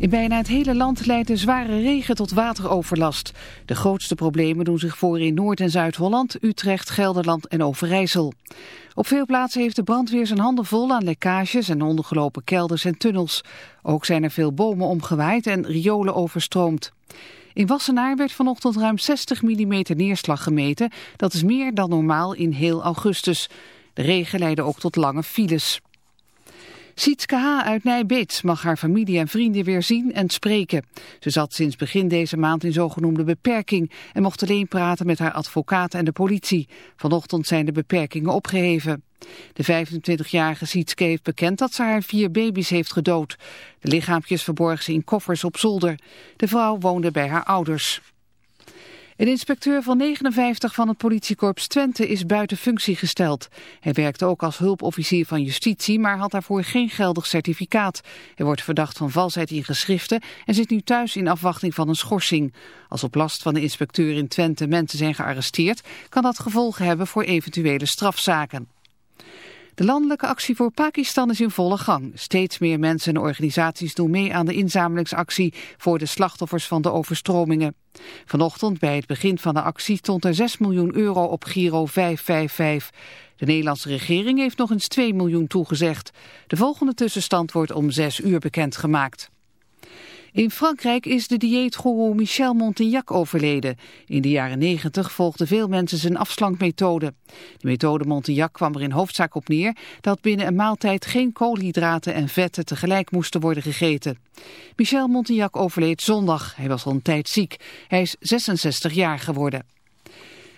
In bijna het hele land leidt de zware regen tot wateroverlast. De grootste problemen doen zich voor in Noord- en Zuid-Holland, Utrecht, Gelderland en Overijssel. Op veel plaatsen heeft de brandweer zijn handen vol aan lekkages en ondergelopen kelders en tunnels. Ook zijn er veel bomen omgewaaid en riolen overstroomd. In Wassenaar werd vanochtend ruim 60 mm neerslag gemeten. Dat is meer dan normaal in heel augustus. De regen leidde ook tot lange files. Sietske H. uit Nijbeets mag haar familie en vrienden weer zien en spreken. Ze zat sinds begin deze maand in zogenoemde beperking en mocht alleen praten met haar advocaat en de politie. Vanochtend zijn de beperkingen opgeheven. De 25-jarige Sietske heeft bekend dat ze haar vier baby's heeft gedood. De lichaampjes verborg ze in koffers op zolder. De vrouw woonde bij haar ouders. Een inspecteur van 59 van het politiekorps Twente is buiten functie gesteld. Hij werkte ook als hulpofficier van justitie, maar had daarvoor geen geldig certificaat. Hij wordt verdacht van valsheid in geschriften en zit nu thuis in afwachting van een schorsing. Als op last van de inspecteur in Twente mensen zijn gearresteerd, kan dat gevolgen hebben voor eventuele strafzaken. De landelijke actie voor Pakistan is in volle gang. Steeds meer mensen en organisaties doen mee aan de inzamelingsactie voor de slachtoffers van de overstromingen. Vanochtend bij het begin van de actie stond er 6 miljoen euro op Giro 555. De Nederlandse regering heeft nog eens 2 miljoen toegezegd. De volgende tussenstand wordt om 6 uur bekendgemaakt. In Frankrijk is de dieetgoeroe Michel Montignac overleden. In de jaren 90 volgden veel mensen zijn afslankmethode. De methode Montignac kwam er in hoofdzaak op neer dat binnen een maaltijd geen koolhydraten en vetten tegelijk moesten worden gegeten. Michel Montignac overleed zondag. Hij was al een tijd ziek. Hij is 66 jaar geworden.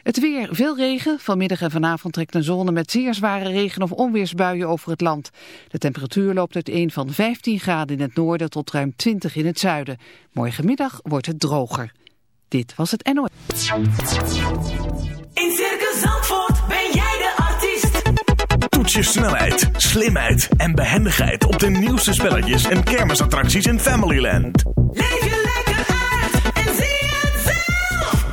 Het weer, veel regen. Vanmiddag en vanavond trekt een zone met zeer zware regen- of onweersbuien over het land. De temperatuur loopt uiteen van 15 graden in het noorden tot ruim 20 in het zuiden. Morgenmiddag wordt het droger. Dit was het NOS. In Circus Zandvoort ben jij de artiest. Toets je snelheid, slimheid en behendigheid op de nieuwste spelletjes en kermisattracties in Familyland. Leef je lekker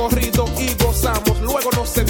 corrido y gozamos. Luego nos sentamos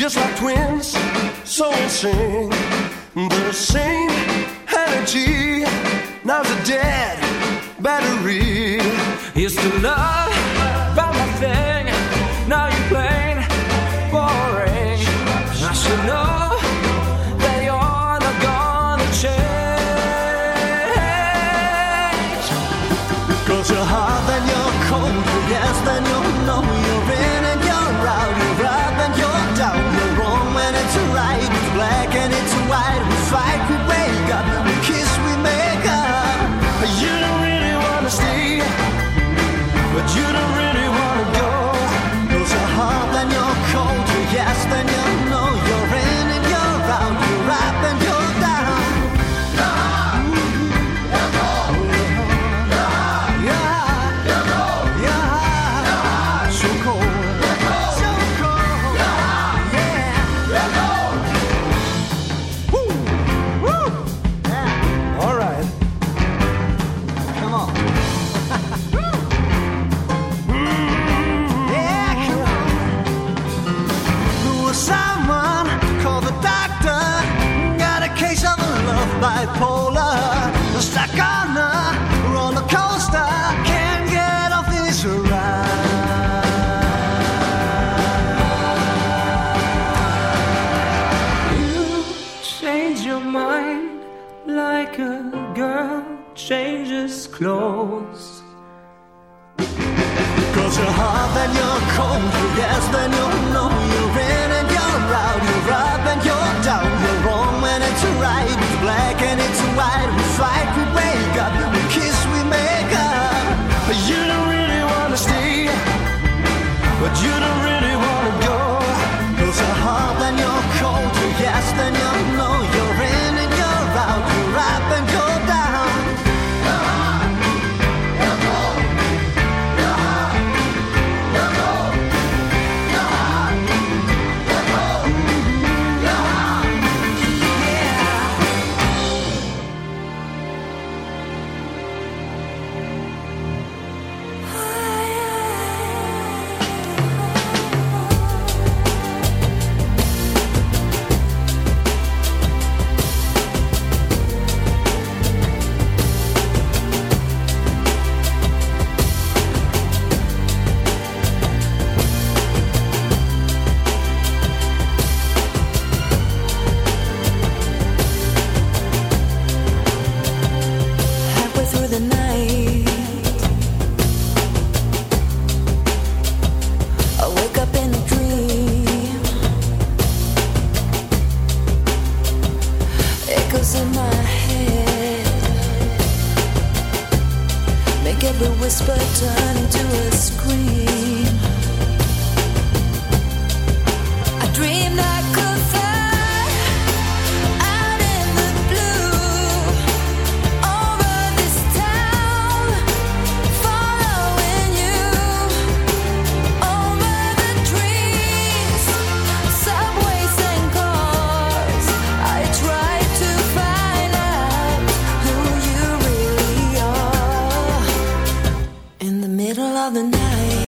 just like twins, so sing the same energy. Now's a dead battery. is to love.